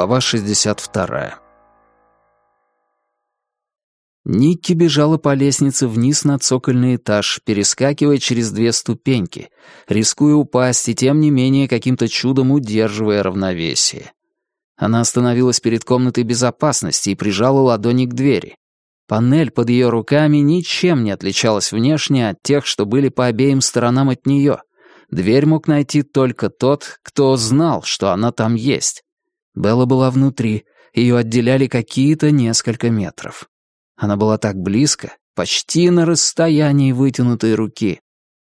Глава 62. Никки бежала по лестнице вниз на цокольный этаж, перескакивая через две ступеньки, рискуя упасть и тем не менее каким-то чудом удерживая равновесие. Она остановилась перед комнатой безопасности и прижала ладони к двери. Панель под ее руками ничем не отличалась внешне от тех, что были по обеим сторонам от нее. Дверь мог найти только тот, кто знал, что она там есть. Белла была внутри, ее отделяли какие-то несколько метров. Она была так близко, почти на расстоянии вытянутой руки.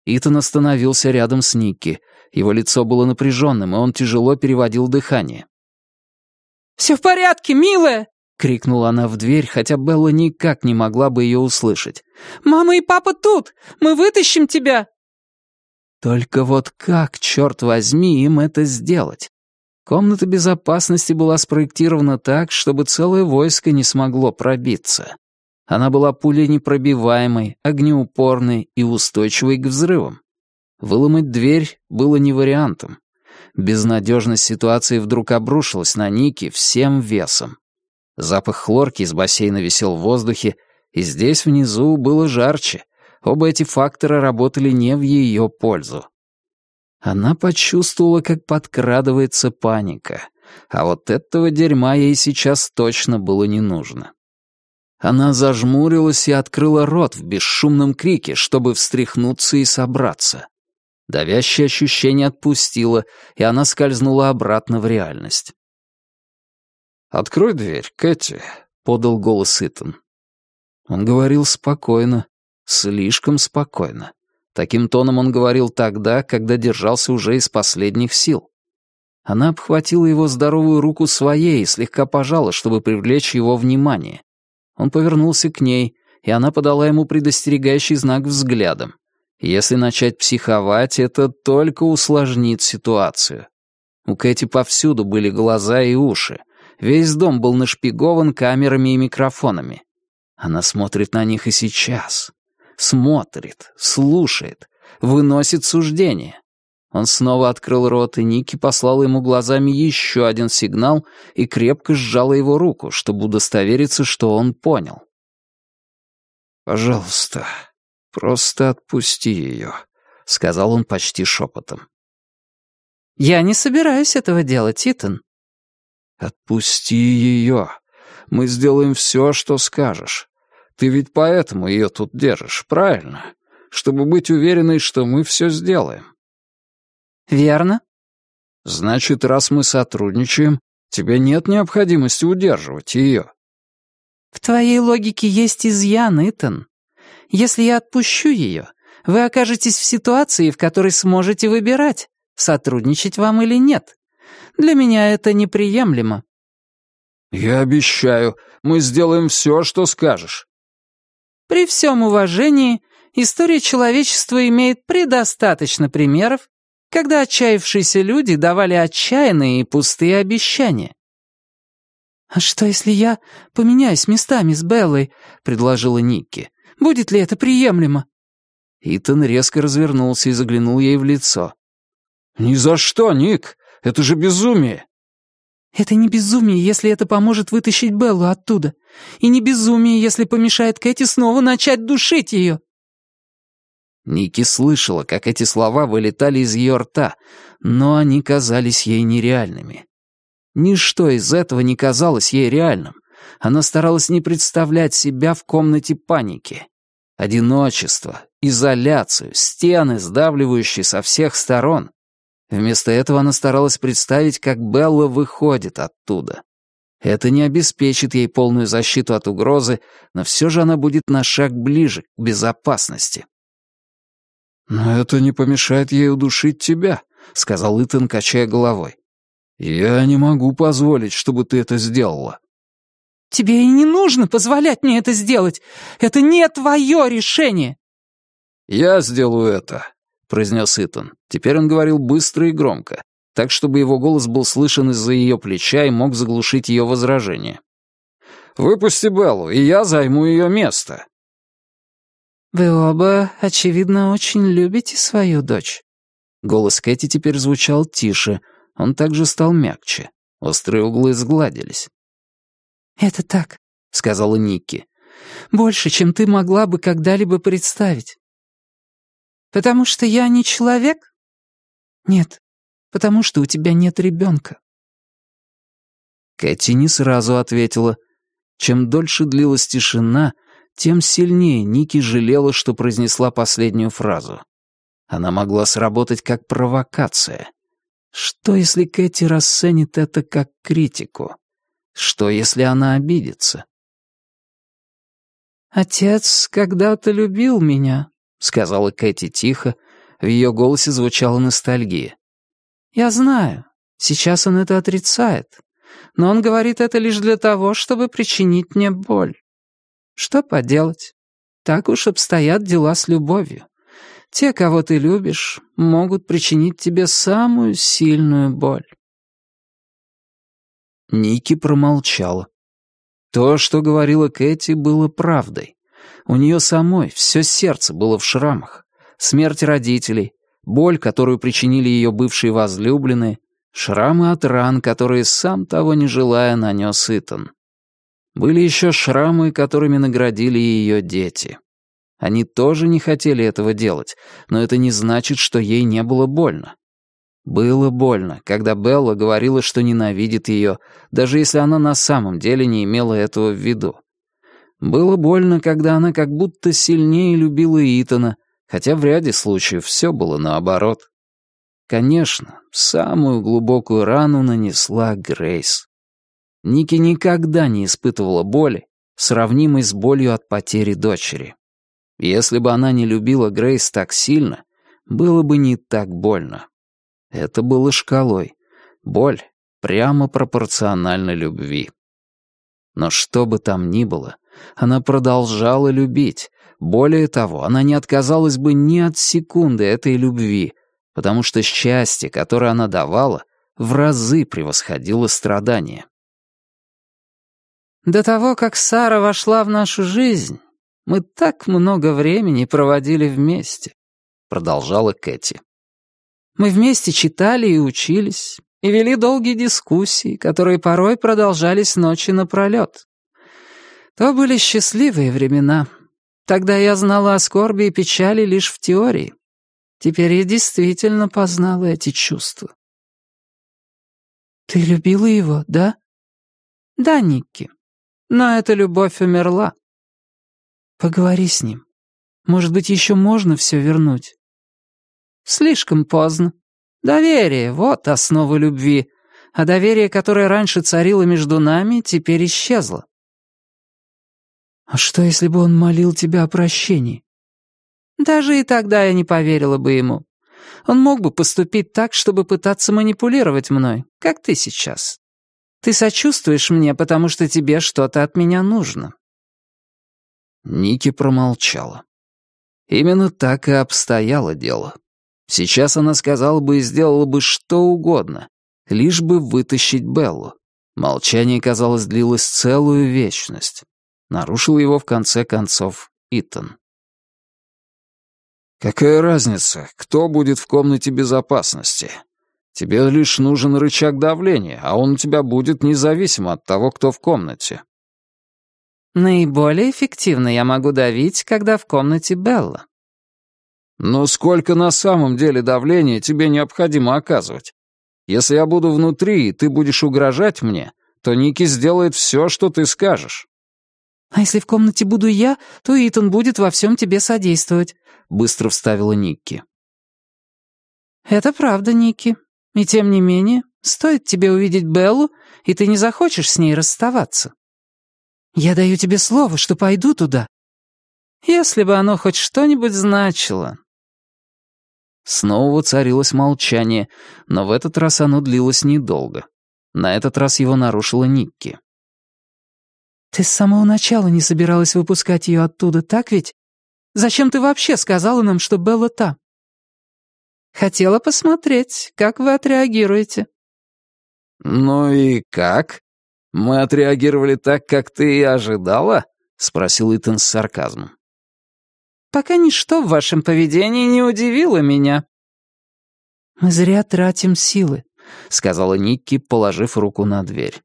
Итан остановился рядом с Никки. Его лицо было напряженным, и он тяжело переводил дыхание. «Все в порядке, милая!» — крикнула она в дверь, хотя Белла никак не могла бы ее услышать. «Мама и папа тут! Мы вытащим тебя!» Только вот как, черт возьми, им это сделать? Комната безопасности была спроектирована так, чтобы целое войско не смогло пробиться. Она была пуленепробиваемой, огнеупорной и устойчивой к взрывам. Выломать дверь было не вариантом. Безнадежность ситуации вдруг обрушилась на Ники всем весом. Запах хлорки из бассейна висел в воздухе, и здесь внизу было жарче. Оба эти фактора работали не в ее пользу. Она почувствовала, как подкрадывается паника. А вот этого дерьма ей сейчас точно было не нужно. Она зажмурилась и открыла рот в бесшумном крике, чтобы встряхнуться и собраться. Давящее ощущение отпустило, и она скользнула обратно в реальность. «Открой дверь, Кэти», — подал голос Итан. Он говорил спокойно, слишком спокойно. Таким тоном он говорил тогда, когда держался уже из последних сил. Она обхватила его здоровую руку своей и слегка пожала, чтобы привлечь его внимание. Он повернулся к ней, и она подала ему предостерегающий знак взглядом. Если начать психовать, это только усложнит ситуацию. У Кэти повсюду были глаза и уши. Весь дом был нашпигован камерами и микрофонами. Она смотрит на них и сейчас смотрит, слушает, выносит суждение. Он снова открыл рот, и Ники послала ему глазами еще один сигнал и крепко сжала его руку, чтобы удостовериться, что он понял. «Пожалуйста, просто отпусти ее», — сказал он почти шепотом. «Я не собираюсь этого делать, Итан». «Отпусти ее. Мы сделаем все, что скажешь. Ты ведь поэтому ее тут держишь, правильно? Чтобы быть уверенной, что мы все сделаем». «Верно». «Значит, раз мы сотрудничаем, тебе нет необходимости удерживать ее». «В твоей логике есть изъян, Итан. Если я отпущу ее, вы окажетесь в ситуации, в которой сможете выбирать, сотрудничать вам или нет. Для меня это неприемлемо». «Я обещаю, мы сделаем все, что скажешь». При всем уважении, история человечества имеет предостаточно примеров, когда отчаявшиеся люди давали отчаянные и пустые обещания. «А что, если я поменяюсь местами с Беллой?» — предложила Никки. «Будет ли это приемлемо?» Итан резко развернулся и заглянул ей в лицо. «Ни за что, Ник! Это же безумие!» Это не безумие, если это поможет вытащить Беллу оттуда. И не безумие, если помешает Кэти снова начать душить ее. Ники слышала, как эти слова вылетали из ее рта, но они казались ей нереальными. Ничто из этого не казалось ей реальным. Она старалась не представлять себя в комнате паники. Одиночество, изоляцию, стены, сдавливающие со всех сторон. Вместо этого она старалась представить, как Белла выходит оттуда. Это не обеспечит ей полную защиту от угрозы, но все же она будет на шаг ближе к безопасности. «Но это не помешает ей удушить тебя», — сказал Итан, качая головой. «Я не могу позволить, чтобы ты это сделала». «Тебе и не нужно позволять мне это сделать. Это не твое решение». «Я сделаю это произнес Итан. Теперь он говорил быстро и громко, так, чтобы его голос был слышен из-за ее плеча и мог заглушить ее возражение. «Выпусти Беллу, и я займу ее место». «Вы оба, очевидно, очень любите свою дочь». Голос Кэти теперь звучал тише, он также стал мягче. Острые углы сгладились. «Это так», — сказала Никки. «Больше, чем ты могла бы когда-либо представить». «Потому что я не человек?» «Нет, потому что у тебя нет ребенка». Кэти не сразу ответила. Чем дольше длилась тишина, тем сильнее Ники жалела, что произнесла последнюю фразу. Она могла сработать как провокация. Что, если Кэти расценит это как критику? Что, если она обидится? «Отец когда-то любил меня», — сказала Кэти тихо. В ее голосе звучала ностальгия. «Я знаю, сейчас он это отрицает, но он говорит это лишь для того, чтобы причинить мне боль. Что поделать? Так уж обстоят дела с любовью. Те, кого ты любишь, могут причинить тебе самую сильную боль. Ники промолчала. То, что говорила Кэти, было правдой. У нее самой все сердце было в шрамах. Смерть родителей, боль, которую причинили ее бывшие возлюбленные, шрамы от ран, которые, сам того не желая, нанес Итан. Были еще шрамы, которыми наградили ее дети. Они тоже не хотели этого делать, но это не значит, что ей не было больно. Было больно, когда Белла говорила, что ненавидит ее, даже если она на самом деле не имела этого в виду. Было больно, когда она как будто сильнее любила Итана, хотя в ряде случаев все было наоборот. Конечно, самую глубокую рану нанесла Грейс. Ники никогда не испытывала боли, сравнимой с болью от потери дочери. Если бы она не любила Грейс так сильно, было бы не так больно. Это было шкалой. Боль прямо пропорциональна любви. Но что бы там ни было, она продолжала любить. Более того, она не отказалась бы ни от секунды этой любви, потому что счастье, которое она давала, в разы превосходило страдания. До того, как Сара вошла в нашу жизнь, мы так много времени проводили вместе», — продолжала Кэти. «Мы вместе читали и учились, и вели долгие дискуссии, которые порой продолжались ночи напролет. То были счастливые времена. Тогда я знала о скорби и печали лишь в теории. Теперь я действительно познала эти чувства». «Ты любила его, да?» «Да, Никки. Но эта любовь умерла. Поговори с ним. Может быть, еще можно все вернуть? Слишком поздно. Доверие — вот основа любви. А доверие, которое раньше царило между нами, теперь исчезло. А что, если бы он молил тебя о прощении? Даже и тогда я не поверила бы ему. Он мог бы поступить так, чтобы пытаться манипулировать мной, как ты сейчас. Ты сочувствуешь мне, потому что тебе что-то от меня нужно». Ники промолчала. Именно так и обстояло дело. Сейчас она сказала бы и сделала бы что угодно, лишь бы вытащить Беллу. Молчание, казалось, длилось целую вечность. Нарушил его в конце концов Итан. «Какая разница, кто будет в комнате безопасности? Тебе лишь нужен рычаг давления, а он у тебя будет независимо от того, кто в комнате». «Наиболее эффективно я могу давить, когда в комнате Белла». «Но сколько на самом деле давления тебе необходимо оказывать? Если я буду внутри, и ты будешь угрожать мне, то Ники сделает все, что ты скажешь». «А если в комнате буду я, то Итан будет во всем тебе содействовать», — быстро вставила Никки. «Это правда, Никки. И тем не менее, стоит тебе увидеть Беллу, и ты не захочешь с ней расставаться. Я даю тебе слово, что пойду туда. Если бы оно хоть что-нибудь значило. Снова воцарилось молчание, но в этот раз оно длилось недолго. На этот раз его нарушила Никки. «Ты с самого начала не собиралась выпускать ее оттуда, так ведь? Зачем ты вообще сказала нам, что Белла там?» Хотела посмотреть, как вы отреагируете». «Ну и как? Мы отреагировали так, как ты и ожидала?» — спросил Итан с сарказмом. «Пока ничто в вашем поведении не удивило меня». «Мы зря тратим силы. — сказала Никки, положив руку на дверь.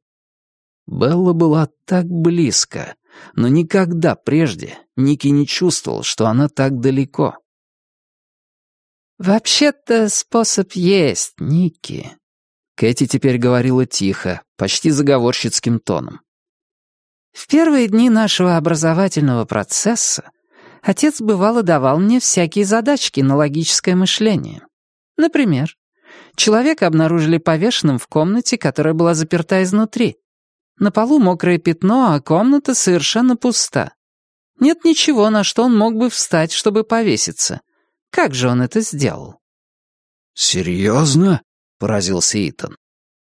Белла была так близко, но никогда прежде Ники не чувствовал, что она так далеко. «Вообще-то способ есть, Ники», — Кэти теперь говорила тихо, почти заговорщицким тоном. «В первые дни нашего образовательного процесса отец бывало давал мне всякие задачки на логическое мышление. Например, человека обнаружили повешенным в комнате, которая была заперта изнутри. На полу мокрое пятно, а комната совершенно пуста. Нет ничего, на что он мог бы встать, чтобы повеситься. Как же он это сделал? «Серьезно?» — поразился Итан.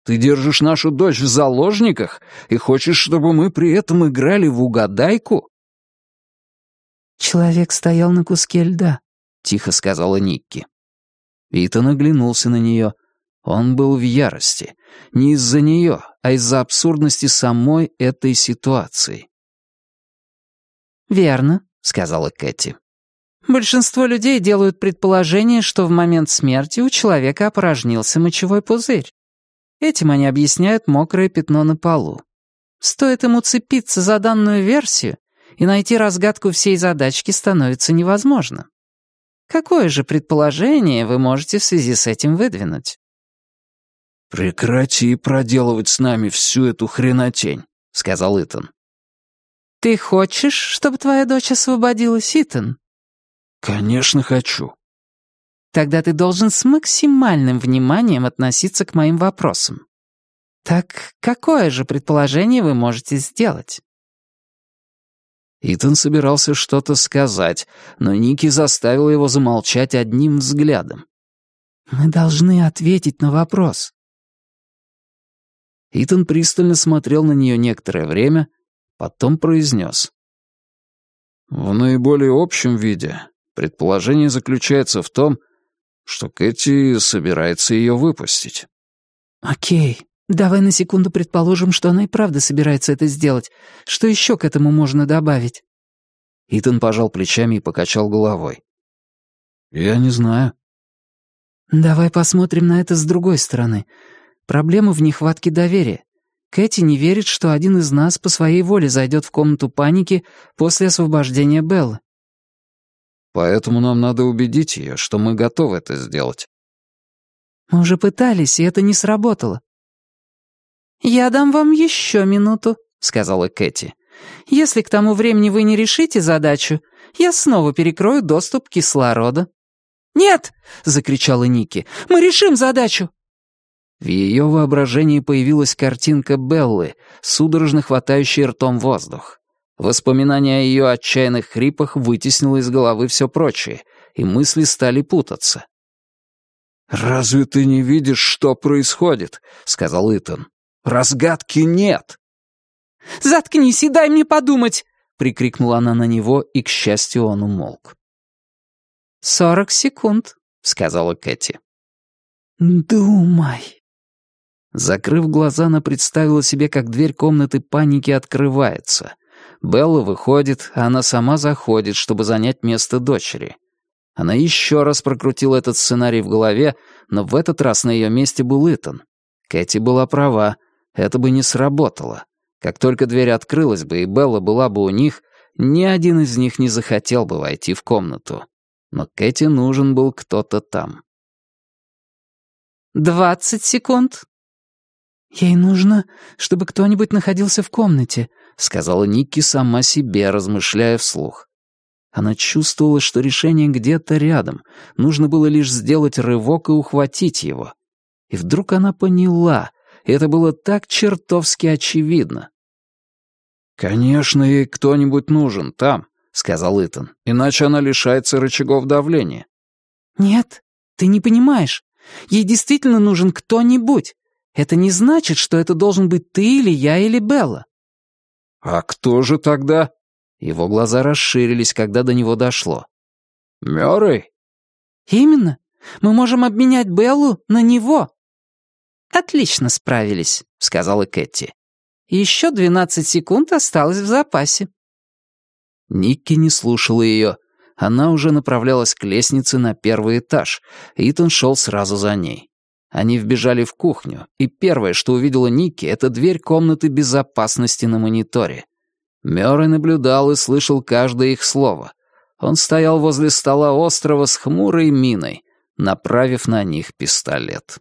«Ты держишь нашу дочь в заложниках и хочешь, чтобы мы при этом играли в угадайку?» «Человек стоял на куске льда», — тихо сказала Никки. Итан оглянулся на нее. Он был в ярости. Не из-за нее, а из-за абсурдности самой этой ситуации. «Верно», — сказала Кэти. «Большинство людей делают предположение, что в момент смерти у человека опорожнился мочевой пузырь. Этим они объясняют мокрое пятно на полу. Стоит ему цепиться за данную версию, и найти разгадку всей задачки становится невозможно. Какое же предположение вы можете в связи с этим выдвинуть? «Прекрати проделывать с нами всю эту хренотень», — сказал Итан. «Ты хочешь, чтобы твоя дочь освободилась, Итан?» «Конечно хочу». «Тогда ты должен с максимальным вниманием относиться к моим вопросам. Так какое же предположение вы можете сделать?» Итан собирался что-то сказать, но Ники заставил его замолчать одним взглядом. «Мы должны ответить на вопрос. Итан пристально смотрел на нее некоторое время, потом произнес. В наиболее общем виде предположение заключается в том, что Кэти собирается ее выпустить. «Окей, давай на секунду предположим, что она и правда собирается это сделать. Что еще к этому можно добавить?» Итан пожал плечами и покачал головой. «Я не знаю». «Давай посмотрим на это с другой стороны. Проблема в нехватке доверия. Кэти не верит, что один из нас по своей воле зайдет в комнату паники после освобождения Беллы. Поэтому нам надо убедить ее, что мы готовы это сделать. Мы уже пытались, и это не сработало. «Я дам вам еще минуту», — сказала Кэти. «Если к тому времени вы не решите задачу, я снова перекрою доступ кислорода». «Нет!» — закричала Ники. «Мы решим задачу!» В ее воображении появилась картинка Беллы, судорожно хватающей ртом воздух. Воспоминание о ее отчаянных хрипах вытеснило из головы все прочее, и мысли стали путаться. «Разве ты не видишь, что происходит?» — сказал Итан. «Разгадки нет!» «Заткнись и дай мне подумать!» — прикрикнула она на него, и, к счастью, он умолк. «Сорок секунд», — сказала Кэти. «Думай», Закрыв глаза, она представила себе, как дверь комнаты паники открывается. Белла выходит, а она сама заходит, чтобы занять место дочери. Она еще раз прокрутила этот сценарий в голове, но в этот раз на ее месте был Итан. Кэти была права, это бы не сработало. Как только дверь открылась бы и Белла была бы у них, ни один из них не захотел бы войти в комнату. Но Кэти нужен был кто-то там. «Двадцать секунд», «Ей нужно, чтобы кто-нибудь находился в комнате», — сказала Никки сама себе, размышляя вслух. Она чувствовала, что решение где-то рядом, нужно было лишь сделать рывок и ухватить его. И вдруг она поняла, и это было так чертовски очевидно. «Конечно, ей кто-нибудь нужен там», — сказал Итан, «иначе она лишается рычагов давления». «Нет, ты не понимаешь. Ей действительно нужен кто-нибудь. Это не значит, что это должен быть ты или я или Белла». «А кто же тогда?» Его глаза расширились, когда до него дошло. «Мёррей?» «Именно. Мы можем обменять Беллу на него». «Отлично справились», — сказала Кэти. «Еще двенадцать секунд осталось в запасе». Никки не слушала ее. Она уже направлялась к лестнице на первый этаж. Итан шел сразу за ней. Они вбежали в кухню, и первое, что увидела Ники, это дверь комнаты безопасности на мониторе. Мёррей наблюдал и слышал каждое их слово. Он стоял возле стола острова с хмурой миной, направив на них пистолет.